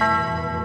Música